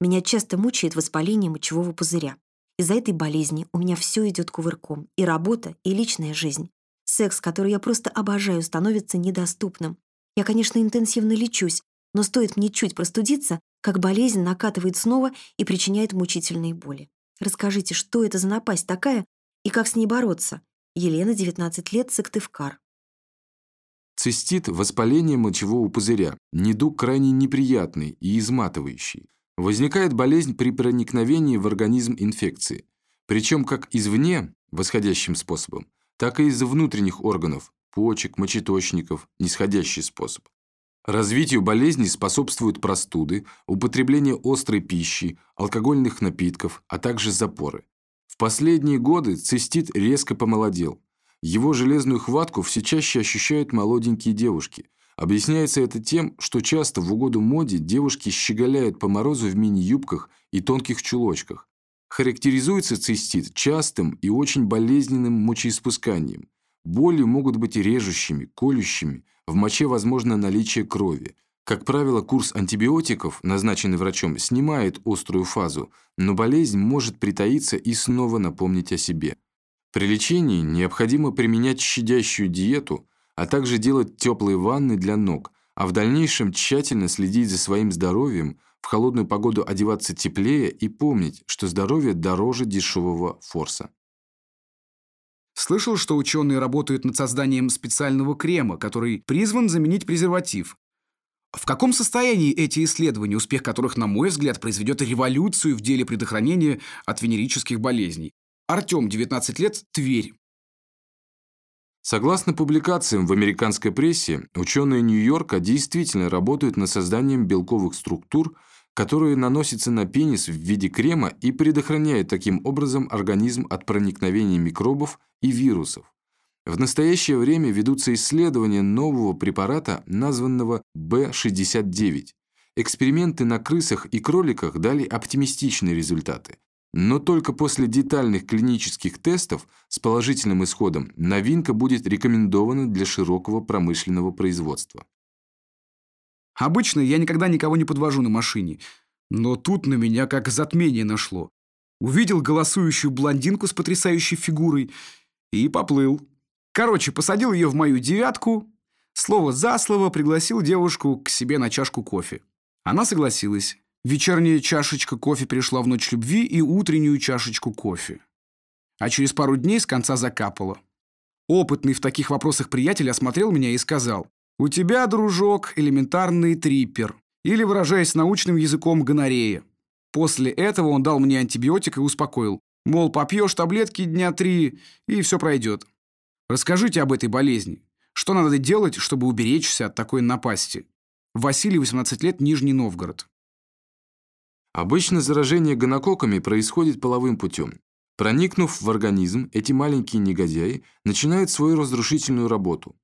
Меня часто мучает воспаление мочевого пузыря. Из-за этой болезни у меня все идет кувырком. И работа, и личная жизнь. Секс, который я просто обожаю, становится недоступным. Я, конечно, интенсивно лечусь, но стоит мне чуть простудиться, как болезнь накатывает снова и причиняет мучительные боли. Расскажите, что это за напасть такая и как с ней бороться? Елена, 19 лет, Сыктывкар. Цистит – воспаление мочевого пузыря, недуг крайне неприятный и изматывающий. Возникает болезнь при проникновении в организм инфекции, причем как извне, восходящим способом, так и из внутренних органов, почек, мочеточников, нисходящий способ. Развитию болезни способствуют простуды, употребление острой пищи, алкогольных напитков, а также запоры. В последние годы цистит резко помолодел. Его железную хватку все чаще ощущают молоденькие девушки. Объясняется это тем, что часто в угоду моде девушки щеголяют по морозу в мини-юбках и тонких чулочках. Характеризуется цистит частым и очень болезненным мочеиспусканием. Боли могут быть режущими, колющими, в моче возможно наличие крови. Как правило, курс антибиотиков, назначенный врачом, снимает острую фазу, но болезнь может притаиться и снова напомнить о себе. При лечении необходимо применять щадящую диету, а также делать теплые ванны для ног, а в дальнейшем тщательно следить за своим здоровьем, в холодную погоду одеваться теплее и помнить, что здоровье дороже дешевого форса. Слышал, что ученые работают над созданием специального крема, который призван заменить презерватив. В каком состоянии эти исследования, успех которых, на мой взгляд, произведет революцию в деле предохранения от венерических болезней? Артем, 19 лет, Тверь. Согласно публикациям в американской прессе, ученые Нью-Йорка действительно работают над созданием белковых структур, которые наносятся на пенис в виде крема и предохраняют таким образом организм от проникновения микробов и вирусов. В настоящее время ведутся исследования нового препарата, названного B69. Эксперименты на крысах и кроликах дали оптимистичные результаты. Но только после детальных клинических тестов с положительным исходом новинка будет рекомендована для широкого промышленного производства. Обычно я никогда никого не подвожу на машине, но тут на меня как затмение нашло. Увидел голосующую блондинку с потрясающей фигурой и поплыл. Короче, посадил ее в мою девятку, слово за слово пригласил девушку к себе на чашку кофе. Она согласилась. Вечерняя чашечка кофе перешла в ночь любви и утреннюю чашечку кофе. А через пару дней с конца закапало. Опытный в таких вопросах приятель осмотрел меня и сказал, «У тебя, дружок, элементарный триппер, или, выражаясь научным языком, гонорея». После этого он дал мне антибиотик и успокоил, мол, попьешь таблетки дня три, и все пройдет. Расскажите об этой болезни. Что надо делать, чтобы уберечься от такой напасти? Василий, 18 лет, Нижний Новгород. Обычно заражение гонококками происходит половым путем. Проникнув в организм, эти маленькие негодяи начинают свою разрушительную работу.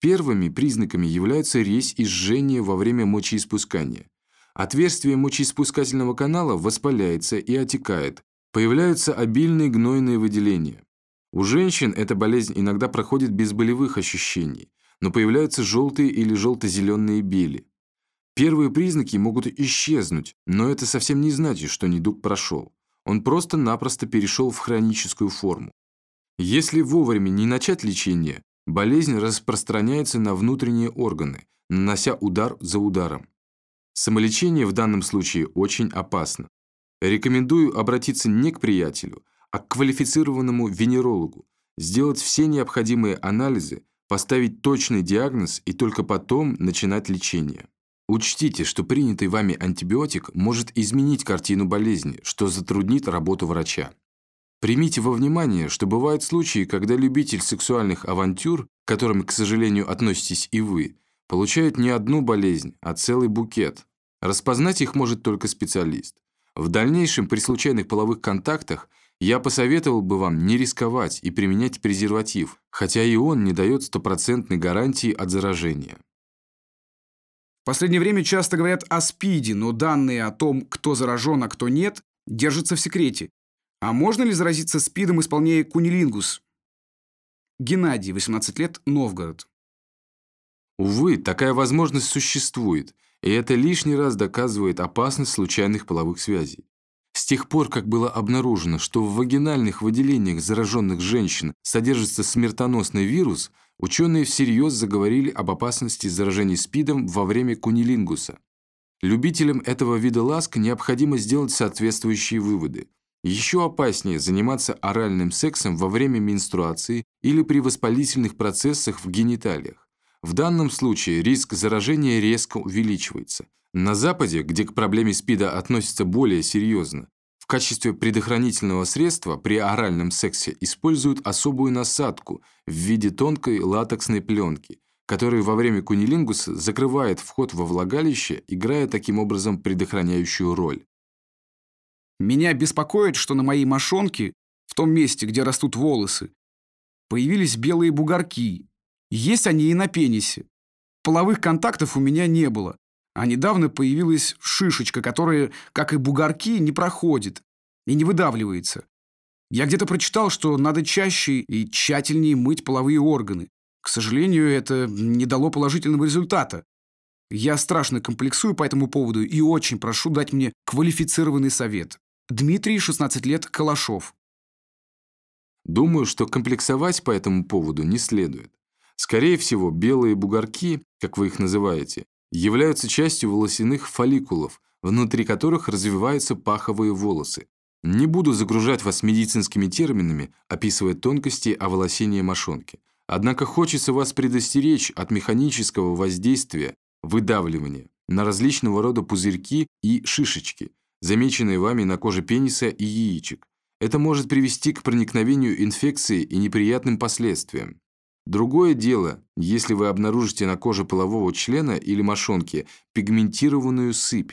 Первыми признаками являются резь и жжение во время мочеиспускания. Отверстие мочеиспускательного канала воспаляется и отекает, появляются обильные гнойные выделения. У женщин эта болезнь иногда проходит без болевых ощущений, но появляются желтые или желто-зеленые бели. Первые признаки могут исчезнуть, но это совсем не значит, что недуг прошел. Он просто-напросто перешел в хроническую форму. Если вовремя не начать лечение, болезнь распространяется на внутренние органы, нанося удар за ударом. Самолечение в данном случае очень опасно. Рекомендую обратиться не к приятелю, а к квалифицированному венерологу, сделать все необходимые анализы, поставить точный диагноз и только потом начинать лечение. Учтите, что принятый вами антибиотик может изменить картину болезни, что затруднит работу врача. Примите во внимание, что бывают случаи, когда любитель сексуальных авантюр, к которым, к сожалению, относитесь и вы, получает не одну болезнь, а целый букет. Распознать их может только специалист. В дальнейшем при случайных половых контактах я посоветовал бы вам не рисковать и применять презерватив, хотя и он не дает стопроцентной гарантии от заражения. В последнее время часто говорят о СПИДе, но данные о том, кто заражен, а кто нет, держатся в секрете. А можно ли заразиться СПИДом, исполняя кунилингус? Геннадий, 18 лет, Новгород. Увы, такая возможность существует. И это лишний раз доказывает опасность случайных половых связей. Тех пор, как было обнаружено, что в вагинальных выделениях зараженных женщин содержится смертоносный вирус, ученые всерьез заговорили об опасности заражения СПИДом во время кунилингуса. Любителям этого вида ласк необходимо сделать соответствующие выводы. Еще опаснее заниматься оральным сексом во время менструации или при воспалительных процессах в гениталиях. В данном случае риск заражения резко увеличивается. На Западе, где к проблеме СПИДа относятся более серьезно, качестве предохранительного средства при оральном сексе используют особую насадку в виде тонкой латексной пленки, которая во время кунилингуса закрывает вход во влагалище, играя таким образом предохраняющую роль. Меня беспокоит, что на моей мошонке, в том месте, где растут волосы, появились белые бугорки. Есть они и на пенисе. Половых контактов у меня не было. А недавно появилась шишечка, которая, как и бугорки, не проходит и не выдавливается. Я где-то прочитал, что надо чаще и тщательнее мыть половые органы. К сожалению, это не дало положительного результата. Я страшно комплексую по этому поводу и очень прошу дать мне квалифицированный совет. Дмитрий, 16 лет, Калашов. Думаю, что комплексовать по этому поводу не следует. Скорее всего, белые бугорки, как вы их называете, являются частью волосяных фолликулов, внутри которых развиваются паховые волосы. Не буду загружать вас медицинскими терминами, описывая тонкости оволосения мошонки. Однако хочется вас предостеречь от механического воздействия, выдавливания на различного рода пузырьки и шишечки, замеченные вами на коже пениса и яичек. Это может привести к проникновению инфекции и неприятным последствиям. Другое дело, если вы обнаружите на коже полового члена или мошонки пигментированную сыпь.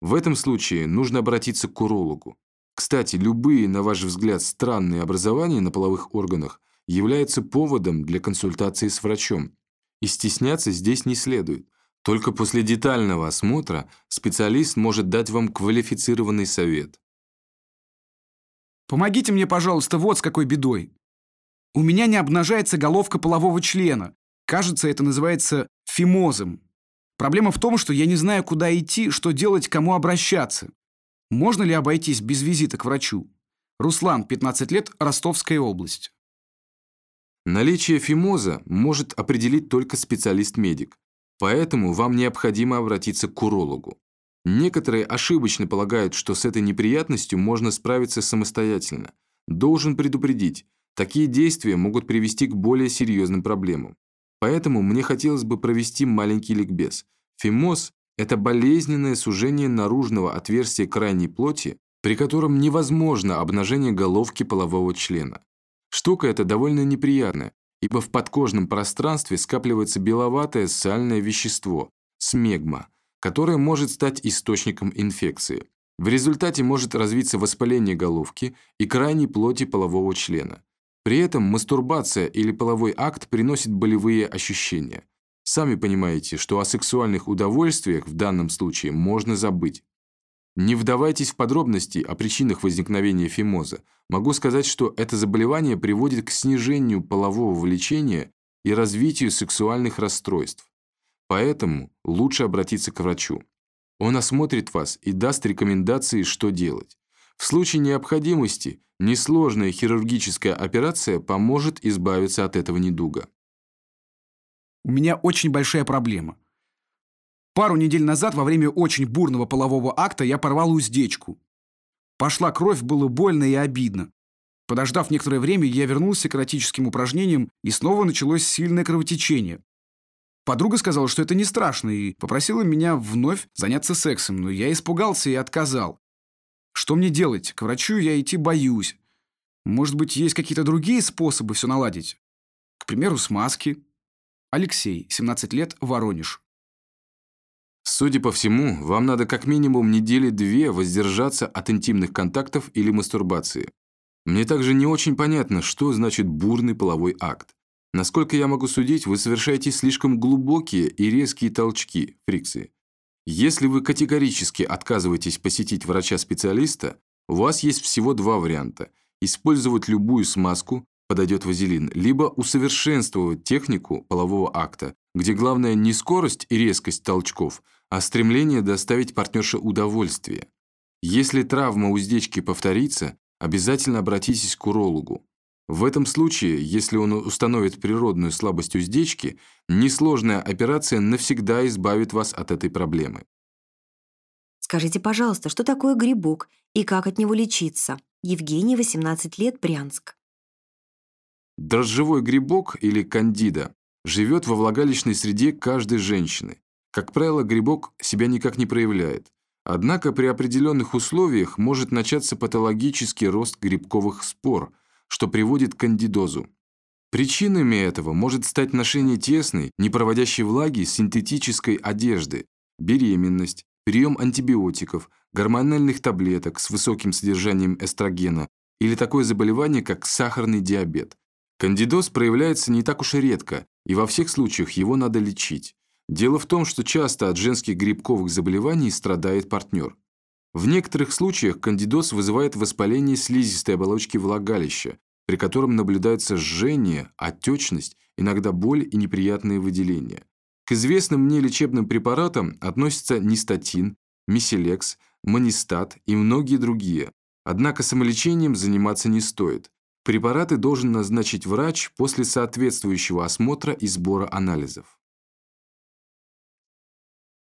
В этом случае нужно обратиться к урологу. Кстати, любые, на ваш взгляд, странные образования на половых органах являются поводом для консультации с врачом. И стесняться здесь не следует. Только после детального осмотра специалист может дать вам квалифицированный совет. Помогите мне, пожалуйста, вот с какой бедой. У меня не обнажается головка полового члена. Кажется, это называется фимозом. Проблема в том, что я не знаю, куда идти, что делать, кому обращаться. Можно ли обойтись без визита к врачу? Руслан, 15 лет, Ростовская область. Наличие фимоза может определить только специалист-медик, поэтому вам необходимо обратиться к урологу. Некоторые ошибочно полагают, что с этой неприятностью можно справиться самостоятельно. Должен предупредить, Такие действия могут привести к более серьезным проблемам. Поэтому мне хотелось бы провести маленький ликбез. Фимоз – это болезненное сужение наружного отверстия крайней плоти, при котором невозможно обнажение головки полового члена. Штука эта довольно неприятная, ибо в подкожном пространстве скапливается беловатое сальное вещество – смегма, которое может стать источником инфекции. В результате может развиться воспаление головки и крайней плоти полового члена. При этом мастурбация или половой акт приносит болевые ощущения. Сами понимаете, что о сексуальных удовольствиях в данном случае можно забыть. Не вдавайтесь в подробности о причинах возникновения фимоза. Могу сказать, что это заболевание приводит к снижению полового влечения и развитию сексуальных расстройств. Поэтому лучше обратиться к врачу. Он осмотрит вас и даст рекомендации, что делать. В случае необходимости несложная хирургическая операция поможет избавиться от этого недуга. У меня очень большая проблема. Пару недель назад во время очень бурного полового акта я порвал уздечку. Пошла кровь, было больно и обидно. Подождав некоторое время, я вернулся к эротическим упражнениям, и снова началось сильное кровотечение. Подруга сказала, что это не страшно, и попросила меня вновь заняться сексом, но я испугался и отказал. Что мне делать? К врачу я идти боюсь. Может быть, есть какие-то другие способы все наладить? К примеру, смазки. Алексей, 17 лет, Воронеж. Судя по всему, вам надо как минимум недели две воздержаться от интимных контактов или мастурбации. Мне также не очень понятно, что значит бурный половой акт. Насколько я могу судить, вы совершаете слишком глубокие и резкие толчки, фрикции. Если вы категорически отказываетесь посетить врача-специалиста, у вас есть всего два варианта. Использовать любую смазку, подойдет вазелин, либо усовершенствовать технику полового акта, где главное не скорость и резкость толчков, а стремление доставить партнерше удовольствие. Если травма уздечки повторится, обязательно обратитесь к урологу. В этом случае, если он установит природную слабость уздечки, несложная операция навсегда избавит вас от этой проблемы. Скажите, пожалуйста, что такое грибок и как от него лечиться? Евгений, 18 лет, Брянск. Дрожжевой грибок или кандида живет во влагалищной среде каждой женщины. Как правило, грибок себя никак не проявляет. Однако при определенных условиях может начаться патологический рост грибковых спор, что приводит к кандидозу. Причинами этого может стать ношение тесной, не проводящей влаги синтетической одежды, беременность, прием антибиотиков, гормональных таблеток с высоким содержанием эстрогена или такое заболевание, как сахарный диабет. Кандидоз проявляется не так уж и редко, и во всех случаях его надо лечить. Дело в том, что часто от женских грибковых заболеваний страдает партнер. В некоторых случаях кандидоз вызывает воспаление слизистой оболочки влагалища, при котором наблюдается жжение, отечность, иногда боль и неприятные выделения. К известным мне лечебным препаратам относятся нистатин, миселекс, манистат и многие другие. Однако самолечением заниматься не стоит. Препараты должен назначить врач после соответствующего осмотра и сбора анализов.